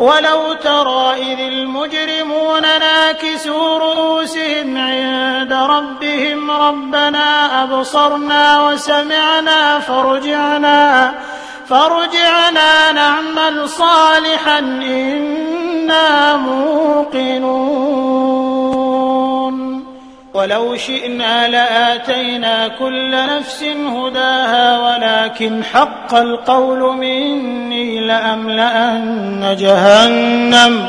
ولو ترى إذ المجرمون ناكسوا رؤوسهم عند ربهم ربنا أبصرنا وسمعنا فرجعنا فارجعنا نعمل صالحا إنا موقنون. ولو شئنا لآتينا كل نفس هداها ولكن حق القول مني لأملأن جهنم.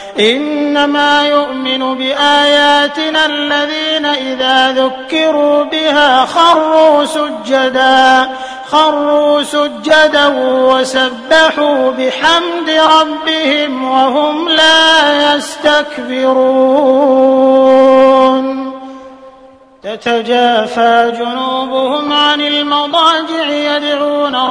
إنما يؤمن بآياتنا الذين إذا ذكروا بها خروا سجدا خروا سجدا وسبحوا بحمد ربهم وهم لا يستكبرون. تتجافى جنوبهم عن المضاجع يدعون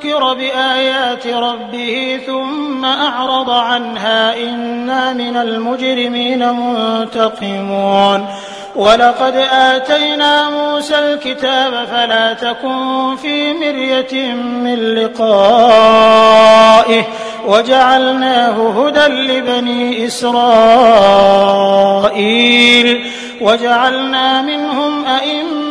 ذكر بآيات ربه ثم أعرض عنها إنا من المجرمين منتقمون. ولقد آتينا موسى الكتاب فلا تكن في مرية من لقائه وجعلناه هدى لبني إسرائيل. وجعلنا منهم أئمة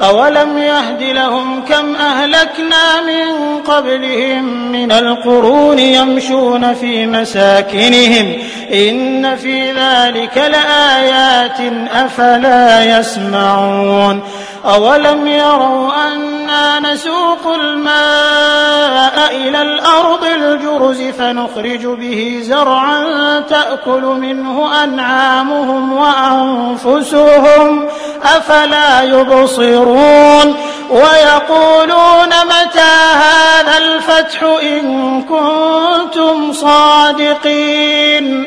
أولم يهد لهم كم أهلكنا من قبلهم من القرون يمشون في مساكنهم إن في ذلك لآيات أفلا يسمعون أولم يروا نسوق الماء إلى الأرض الجرز فنخرج به زرعا تأكل منه أنعامهم وأنفسهم. أفلا يبصرون ويقولون متى هذا الفتح إن كنتم صادقين.